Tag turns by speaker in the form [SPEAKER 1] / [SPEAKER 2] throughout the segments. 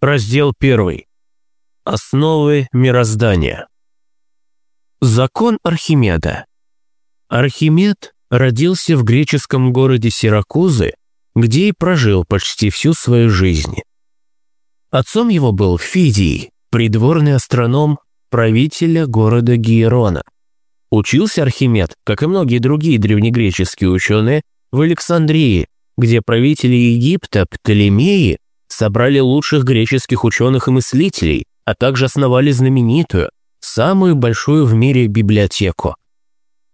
[SPEAKER 1] Раздел 1. Основы мироздания. Закон Архимеда. Архимед родился в греческом городе Сиракузы, где и прожил почти всю свою жизнь. Отцом его был Фидий, придворный астроном правителя города Гиерона. Учился Архимед, как и многие другие древнегреческие ученые, в Александрии, где правители Египта, Птолемеи, собрали лучших греческих ученых и мыслителей, а также основали знаменитую, самую большую в мире библиотеку.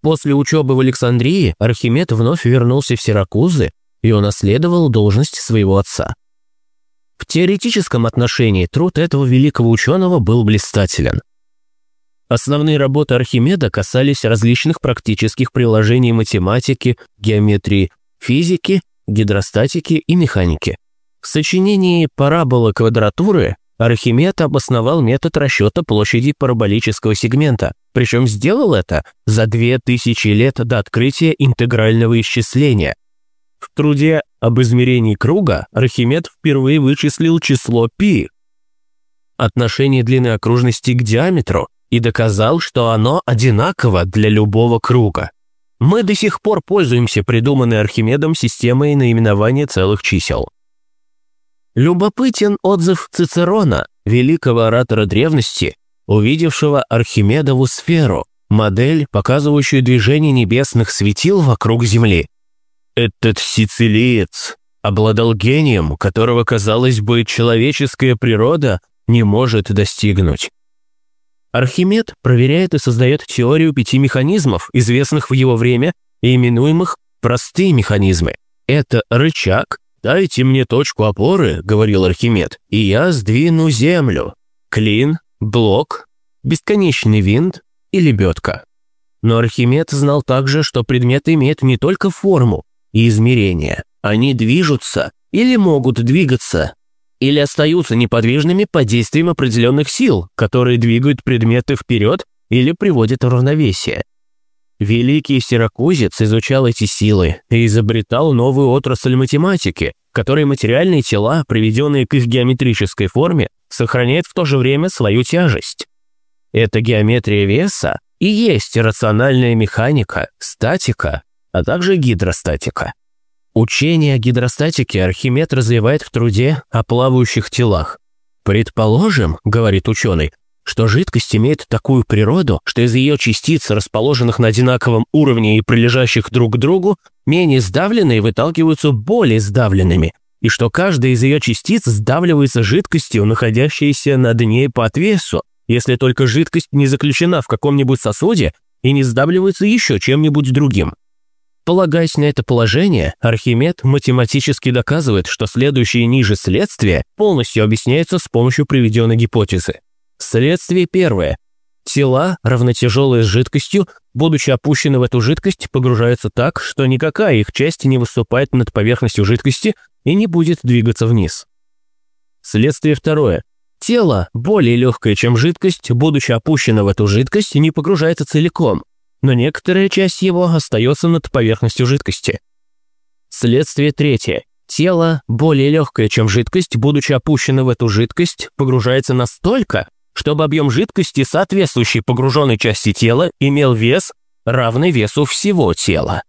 [SPEAKER 1] После учебы в Александрии Архимед вновь вернулся в Сиракузы и унаследовал должность своего отца. В теоретическом отношении труд этого великого ученого был блистателен. Основные работы Архимеда касались различных практических приложений математики, геометрии, физики, гидростатики и механики. В сочинении «Парабола квадратуры» Архимед обосновал метод расчета площади параболического сегмента, причем сделал это за 2000 лет до открытия интегрального исчисления. В труде об измерении круга Архимед впервые вычислил число π, отношение длины окружности к диаметру, и доказал, что оно одинаково для любого круга. Мы до сих пор пользуемся придуманной Архимедом системой наименования целых чисел. Любопытен отзыв Цицерона, великого оратора древности, увидевшего Архимедову сферу, модель, показывающую движение небесных светил вокруг Земли. Этот сицилиец обладал гением, которого, казалось бы, человеческая природа не может достигнуть. Архимед проверяет и создает теорию пяти механизмов, известных в его время и именуемых простые механизмы. Это рычаг, «Дайте мне точку опоры», — говорил Архимед, — «и я сдвину землю. Клин, блок, бесконечный винт и лебедка». Но Архимед знал также, что предметы имеют не только форму и измерения. Они движутся или могут двигаться, или остаются неподвижными под действием определенных сил, которые двигают предметы вперед или приводят в равновесие. Великий сиракузец изучал эти силы и изобретал новую отрасль математики, которой материальные тела, приведенные к их геометрической форме, сохраняют в то же время свою тяжесть. Эта геометрия веса и есть рациональная механика, статика, а также гидростатика. Учение о гидростатике Архимед развивает в труде о плавающих телах. «Предположим, — говорит ученый, что жидкость имеет такую природу, что из ее частиц, расположенных на одинаковом уровне и прилежащих друг к другу, менее сдавленные выталкиваются более сдавленными, и что каждая из ее частиц сдавливается жидкостью, находящейся на дне по отвесу, если только жидкость не заключена в каком-нибудь сосуде и не сдавливается еще чем-нибудь другим. Полагаясь на это положение, Архимед математически доказывает, что следующие ниже следствия полностью объясняются с помощью приведенной гипотезы. Следствие первое. Тела, равнотяжелые с жидкостью, будучи опущены в эту жидкость, погружаются так, что никакая их часть не выступает над поверхностью жидкости и не будет двигаться вниз. Следствие второе. Тело, более легкое, чем жидкость, будучи опущено в эту жидкость, не погружается целиком, но некоторая часть его остается над поверхностью жидкости. Следствие третье. Тело, более легкое, чем жидкость, будучи опущено в эту жидкость, погружается настолько, чтобы объем жидкости, соответствующей погруженной части тела, имел вес, равный весу всего тела.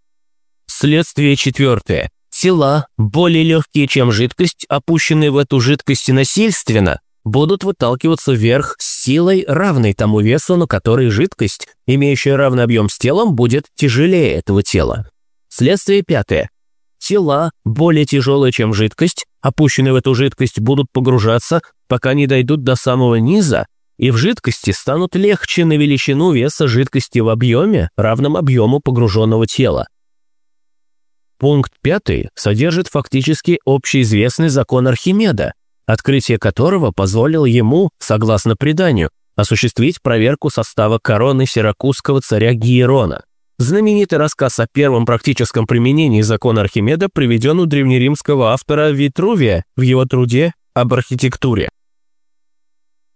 [SPEAKER 1] Следствие четвертое. Тела, более легкие, чем жидкость, опущенные в эту жидкость насильственно, будут выталкиваться вверх с силой, равной тому весу, на который жидкость, имеющая равный объем с телом, будет тяжелее этого тела. Следствие пятое. Тела, более тяжелые, чем жидкость, опущенные в эту жидкость, будут погружаться, пока не дойдут до самого низа, и в жидкости станут легче на величину веса жидкости в объеме, равном объему погруженного тела. Пункт 5 содержит фактически общеизвестный закон Архимеда, открытие которого позволило ему, согласно преданию, осуществить проверку состава короны сиракузского царя Гиерона. Знаменитый рассказ о первом практическом применении закона Архимеда приведен у древнеримского автора Витрувия в его труде об архитектуре.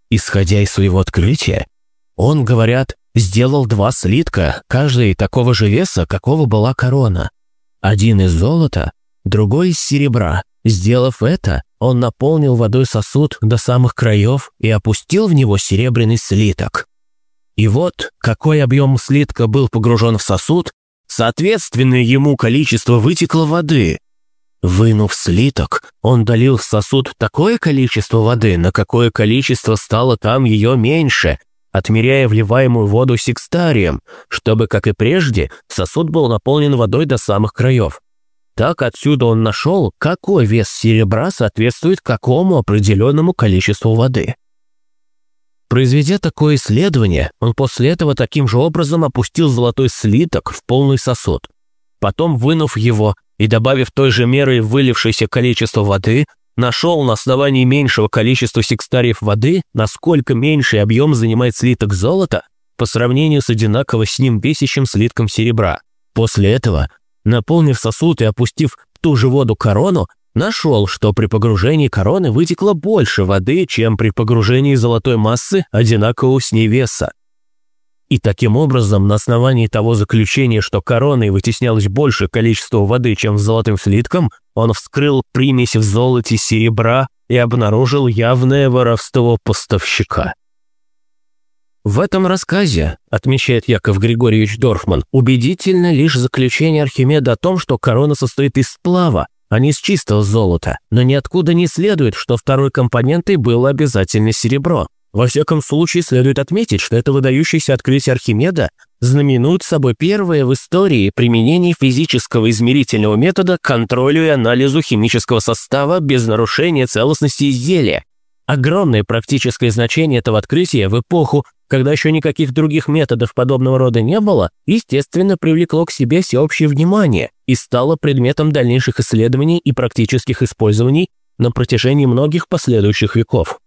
[SPEAKER 1] Исходя из своего открытия, он, говорят, сделал два слитка, каждый такого же веса, какого была корона. Один из золота, другой из серебра. Сделав это, он наполнил водой сосуд до самых краев и опустил в него серебряный слиток. И вот, какой объем слитка был погружен в сосуд, соответственное ему количество вытекло воды. Вынув слиток, он долил в сосуд такое количество воды, на какое количество стало там ее меньше, отмеряя вливаемую воду секстарием, чтобы, как и прежде, сосуд был наполнен водой до самых краев. Так отсюда он нашел, какой вес серебра соответствует какому определенному количеству воды. Произведя такое исследование, он после этого таким же образом опустил золотой слиток в полный сосуд. Потом, вынув его и добавив той же мерой вылившееся количество воды, нашел на основании меньшего количества секстариев воды, насколько меньший объем занимает слиток золота по сравнению с одинаково с ним весящим слитком серебра. После этого, наполнив сосуд и опустив в ту же воду корону, нашел, что при погружении короны вытекло больше воды, чем при погружении золотой массы одинакового с ней веса. И таким образом, на основании того заключения, что короной вытеснялось больше количество воды, чем с золотым слитком, он вскрыл примесь в золоте серебра и обнаружил явное воровство поставщика. В этом рассказе, отмечает Яков Григорьевич Дорфман, убедительно лишь заключение Архимеда о том, что корона состоит из сплава, а не из чистого золота, но ниоткуда не следует, что второй компонентой было обязательно серебро. Во всяком случае, следует отметить, что это выдающееся открытие Архимеда знаменует собой первое в истории применение физического измерительного метода к контролю и анализу химического состава без нарушения целостности изделия. Огромное практическое значение этого открытия в эпоху, когда еще никаких других методов подобного рода не было, естественно, привлекло к себе всеобщее внимание и стало предметом дальнейших исследований и практических использований на протяжении многих последующих веков.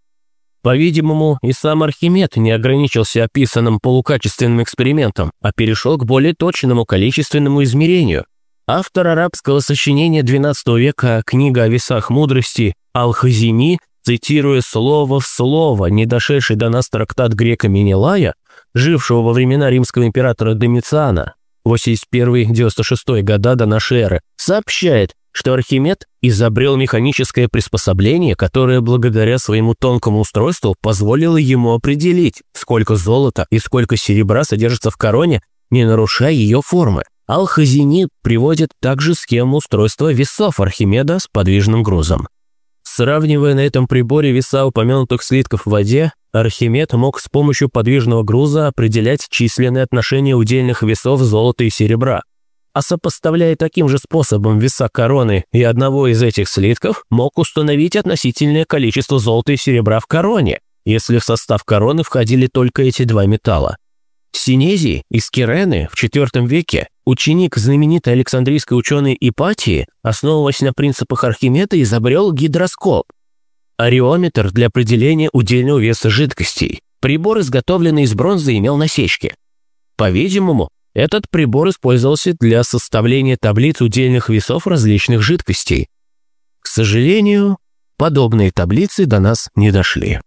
[SPEAKER 1] По-видимому, и сам Архимед не ограничился описанным полукачественным экспериментом, а перешел к более точному количественному измерению. Автор арабского сочинения XII века «Книга о весах мудрости» Ал-Хазими, цитируя слово в слово не дошедший до нас трактат грека Менелая, жившего во времена римского императора Домициана, 81-96 года до нашей эры, сообщает, что Архимед изобрел механическое приспособление, которое благодаря своему тонкому устройству позволило ему определить, сколько золота и сколько серебра содержится в короне, не нарушая ее формы. Ал-Хазини приводит также схему устройства весов Архимеда с подвижным грузом. Сравнивая на этом приборе веса упомянутых слитков в воде, Архимед мог с помощью подвижного груза определять численные отношения удельных весов золота и серебра а сопоставляя таким же способом веса короны и одного из этих слитков, мог установить относительное количество золота и серебра в короне, если в состав короны входили только эти два металла. Синезий из Кирены в IV веке ученик знаменитой Александрийской ученой Ипатии, основываясь на принципах Архимеда, изобрел гидроскоп – ареометр для определения удельного веса жидкостей. Прибор, изготовленный из бронзы, имел насечки. По-видимому, этот прибор использовался для составления таблиц удельных весов различных жидкостей. К сожалению, подобные таблицы до нас не дошли.